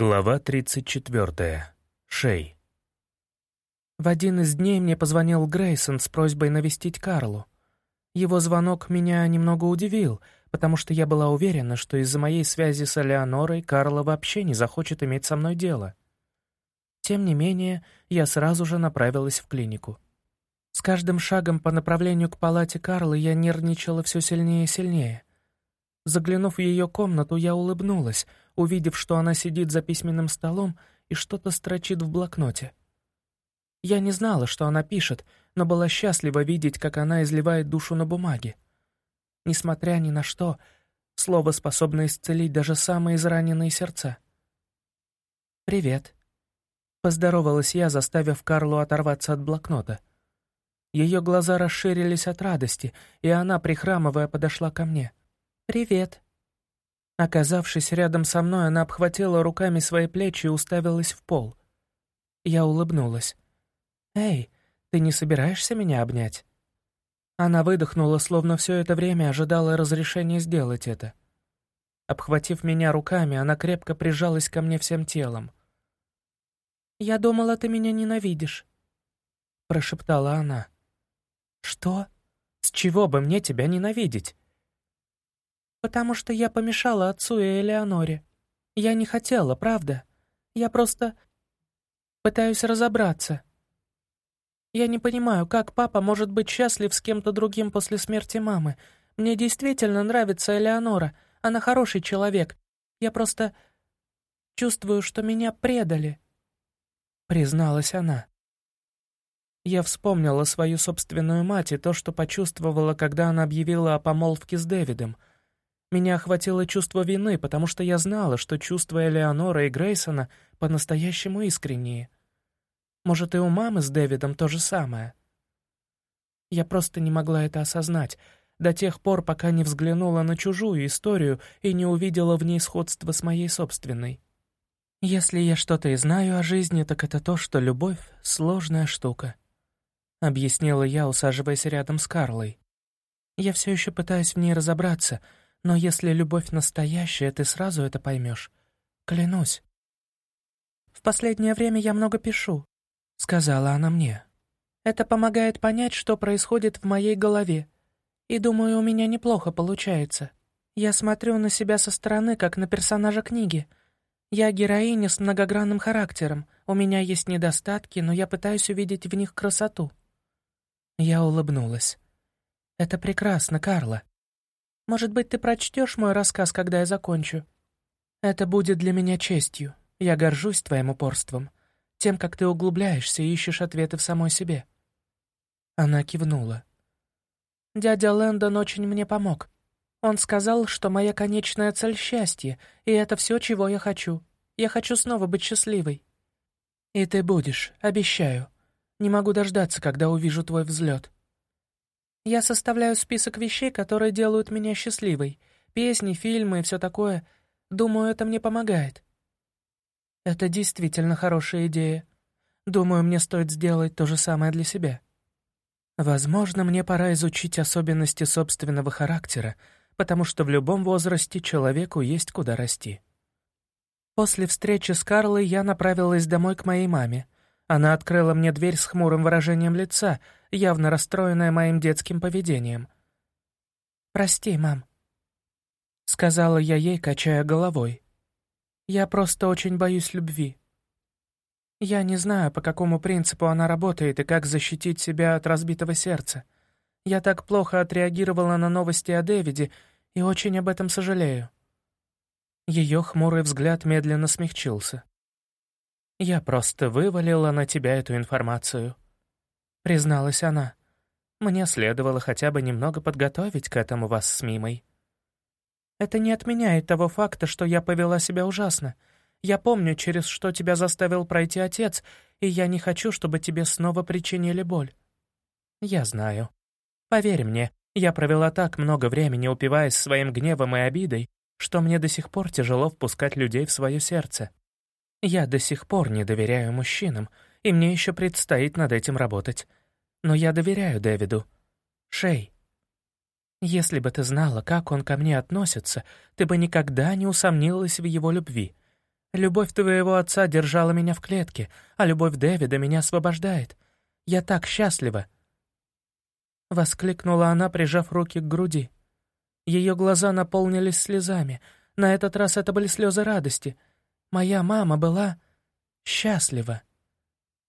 Глава 34. Шей. В один из дней мне позвонил Грейсон с просьбой навестить Карлу. Его звонок меня немного удивил, потому что я была уверена, что из-за моей связи с Элеонорой Карла вообще не захочет иметь со мной дело. Тем не менее, я сразу же направилась в клинику. С каждым шагом по направлению к палате Карлы я нервничала все сильнее и сильнее. Заглянув в ее комнату, я улыбнулась, увидев, что она сидит за письменным столом и что-то строчит в блокноте. Я не знала, что она пишет, но была счастлива видеть, как она изливает душу на бумаге. Несмотря ни на что, слово способно исцелить даже самые израненные сердца. «Привет», — поздоровалась я, заставив Карлу оторваться от блокнота. Ее глаза расширились от радости, и она, прихрамывая, подошла ко мне. «Привет». Оказавшись рядом со мной, она обхватила руками свои плечи и уставилась в пол. Я улыбнулась. «Эй, ты не собираешься меня обнять?» Она выдохнула, словно все это время ожидала разрешения сделать это. Обхватив меня руками, она крепко прижалась ко мне всем телом. «Я думала, ты меня ненавидишь», — прошептала она. «Что? С чего бы мне тебя ненавидеть?» «Потому что я помешала отцу и Элеоноре. Я не хотела, правда. Я просто пытаюсь разобраться. Я не понимаю, как папа может быть счастлив с кем-то другим после смерти мамы. Мне действительно нравится Элеонора. Она хороший человек. Я просто чувствую, что меня предали», — призналась она. Я вспомнила свою собственную мать и то, что почувствовала, когда она объявила о помолвке с Дэвидом — меня охватило чувство вины, потому что я знала, что чувства Элеонора и Грейсона по-настоящему искренние. Может, и у мамы с Дэвидом то же самое. Я просто не могла это осознать, до тех пор, пока не взглянула на чужую историю и не увидела в ней сходство с моей собственной. Если я что-то и знаю о жизни, так это то, что любовь — сложная штука. Объяснила я, усаживаясь рядом с Карлой. Я все еще пытаюсь в ней разобраться — но если любовь настоящая, ты сразу это поймешь. Клянусь. «В последнее время я много пишу», — сказала она мне. «Это помогает понять, что происходит в моей голове. И думаю, у меня неплохо получается. Я смотрю на себя со стороны, как на персонажа книги. Я героиня с многогранным характером. У меня есть недостатки, но я пытаюсь увидеть в них красоту». Я улыбнулась. «Это прекрасно, Карла. Может быть, ты прочтешь мой рассказ, когда я закончу? Это будет для меня честью. Я горжусь твоим упорством, тем, как ты углубляешься и ищешь ответы в самой себе». Она кивнула. «Дядя Лэндон очень мне помог. Он сказал, что моя конечная цель — счастье, и это все, чего я хочу. Я хочу снова быть счастливой. И ты будешь, обещаю. Не могу дождаться, когда увижу твой взлет. Я составляю список вещей, которые делают меня счастливой. Песни, фильмы и все такое. Думаю, это мне помогает. Это действительно хорошая идея. Думаю, мне стоит сделать то же самое для себя. Возможно, мне пора изучить особенности собственного характера, потому что в любом возрасте человеку есть куда расти. После встречи с Карлой я направилась домой к моей маме. Она открыла мне дверь с хмурым выражением лица — явно расстроенная моим детским поведением. «Прости, мам», — сказала я ей, качая головой. «Я просто очень боюсь любви. Я не знаю, по какому принципу она работает и как защитить себя от разбитого сердца. Я так плохо отреагировала на новости о Дэвиде и очень об этом сожалею». Ее хмурый взгляд медленно смягчился. «Я просто вывалила на тебя эту информацию», — призналась она. «Мне следовало хотя бы немного подготовить к этому вас с Мимой». «Это не отменяет того факта, что я повела себя ужасно. Я помню, через что тебя заставил пройти отец, и я не хочу, чтобы тебе снова причинили боль». «Я знаю. Поверь мне, я провела так много времени, упиваясь своим гневом и обидой, что мне до сих пор тяжело впускать людей в свое сердце. Я до сих пор не доверяю мужчинам, и мне еще предстоит над этим работать. Но я доверяю Дэвиду. Шей. Если бы ты знала, как он ко мне относится, ты бы никогда не усомнилась в его любви. Любовь твоего отца держала меня в клетке, а любовь Дэвида меня освобождает. Я так счастлива!» Воскликнула она, прижав руки к груди. Ее глаза наполнились слезами. На этот раз это были слезы радости. Моя мама была счастлива.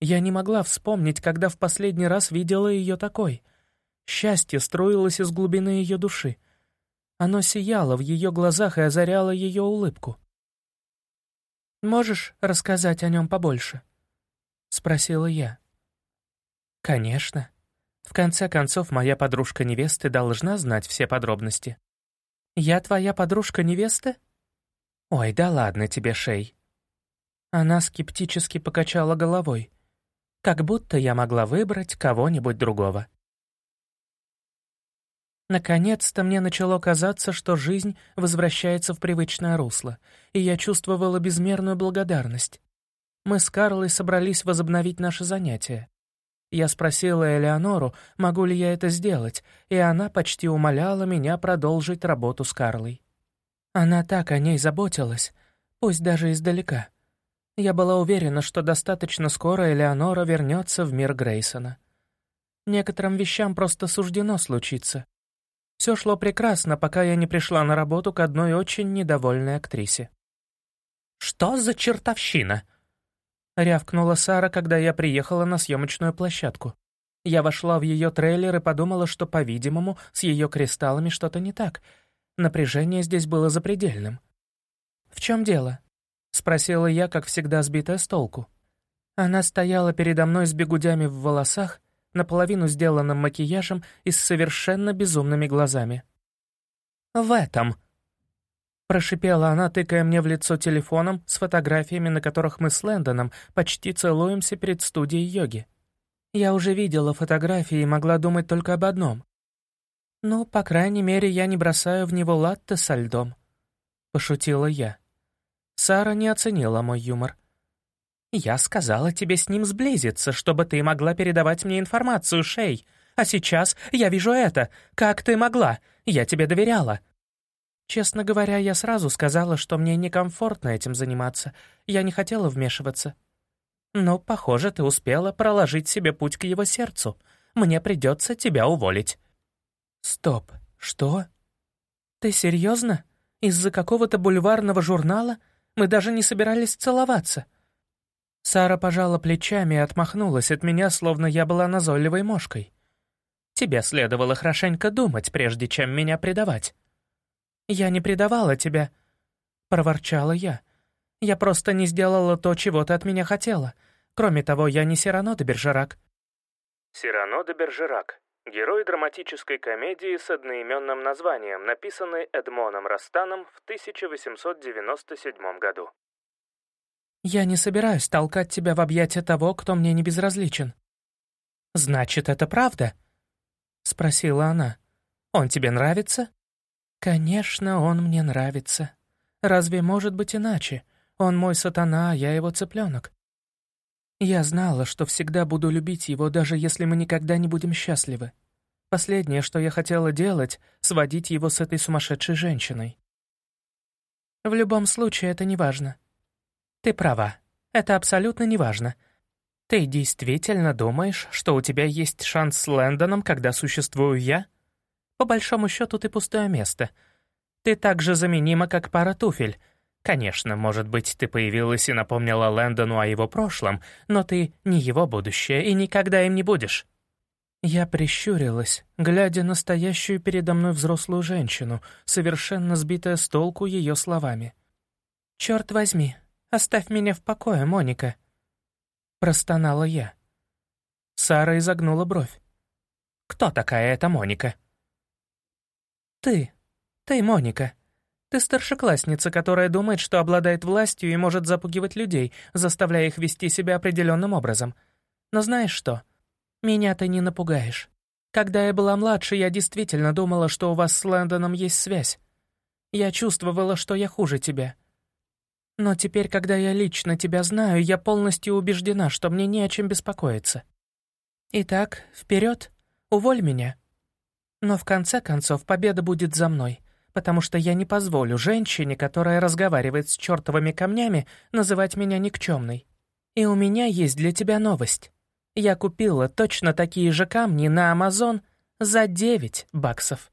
Я не могла вспомнить, когда в последний раз видела ее такой. Счастье струилось из глубины ее души. Оно сияло в ее глазах и озаряло ее улыбку. «Можешь рассказать о нем побольше?» — спросила я. «Конечно. В конце концов, моя подружка невесты должна знать все подробности». «Я твоя подружка невесты?» «Ой, да ладно тебе, Шей». Она скептически покачала головой. «Как будто я могла выбрать кого-нибудь другого». Наконец-то мне начало казаться, что жизнь возвращается в привычное русло, и я чувствовала безмерную благодарность. Мы с Карлой собрались возобновить наши занятия. Я спросила Элеонору, могу ли я это сделать, и она почти умоляла меня продолжить работу с Карлой. Она так о ней заботилась, пусть даже издалека. Я была уверена, что достаточно скоро Элеонора вернется в мир Грейсона. Некоторым вещам просто суждено случиться. Все шло прекрасно, пока я не пришла на работу к одной очень недовольной актрисе. «Что за чертовщина?» — рявкнула Сара, когда я приехала на съемочную площадку. Я вошла в ее трейлер и подумала, что, по-видимому, с ее кристаллами что-то не так. Напряжение здесь было запредельным. «В чем дело?» — спросила я, как всегда сбитая с толку. Она стояла передо мной с бегудями в волосах, наполовину сделанным макияжем и с совершенно безумными глазами. «В этом», Прошипела она, тыкая мне в лицо телефоном с фотографиями, на которых мы с Лэндоном почти целуемся перед студией йоги. Я уже видела фотографии и могла думать только об одном. «Ну, по крайней мере, я не бросаю в него латте со льдом», — пошутила я. Сара не оценила мой юмор. «Я сказала тебе с ним сблизиться, чтобы ты могла передавать мне информацию, Шей. А сейчас я вижу это. Как ты могла? Я тебе доверяла. Честно говоря, я сразу сказала, что мне некомфортно этим заниматься. Я не хотела вмешиваться. Но, похоже, ты успела проложить себе путь к его сердцу. Мне придется тебя уволить». «Стоп, что? Ты серьезно? Из-за какого-то бульварного журнала мы даже не собирались целоваться?» Сара пожала плечами и отмахнулась от меня, словно я была назойливой мошкой. «Тебе следовало хорошенько думать, прежде чем меня предавать». «Я не предавала тебя», — проворчала я. «Я просто не сделала то, чего ты от меня хотела. Кроме того, я не Сирано де Бержерак». Сирано де Бержерак. Герой драматической комедии с одноименным названием, написанный Эдмоном Растаном в 1897 году. «Я не собираюсь толкать тебя в объятия того, кто мне не безразличен». «Значит, это правда?» — спросила она. «Он тебе нравится?» «Конечно, он мне нравится. Разве может быть иначе? Он мой сатана, а я его цыпленок. Я знала, что всегда буду любить его, даже если мы никогда не будем счастливы. Последнее, что я хотела делать, сводить его с этой сумасшедшей женщиной. В любом случае, это не важно. Ты права. Это абсолютно не важно. Ты действительно думаешь, что у тебя есть шанс с Лэндоном, когда существую я? По большому счету ты пустое место. Ты так же заменима, как пара туфель. Конечно, может быть, ты появилась и напомнила Лэндону о его прошлом, но ты не его будущее и никогда им не будешь». Я прищурилась, глядя на стоящую передо мной взрослую женщину, совершенно сбитая с толку ее словами. «Черт возьми, оставь меня в покое, Моника!» Простонала я. Сара изогнула бровь. «Кто такая эта Моника?» «Ты. Ты, Моника. Ты старшеклассница, которая думает, что обладает властью и может запугивать людей, заставляя их вести себя определенным образом. Но знаешь что? Меня ты не напугаешь. Когда я была младше, я действительно думала, что у вас с Лэндоном есть связь. Я чувствовала, что я хуже тебя. Но теперь, когда я лично тебя знаю, я полностью убеждена, что мне не о чем беспокоиться. Итак, вперед, уволь меня». Но в конце концов победа будет за мной, потому что я не позволю женщине, которая разговаривает с чертовыми камнями, называть меня никчемной. И у меня есть для тебя новость. Я купила точно такие же камни на Амазон за 9 баксов.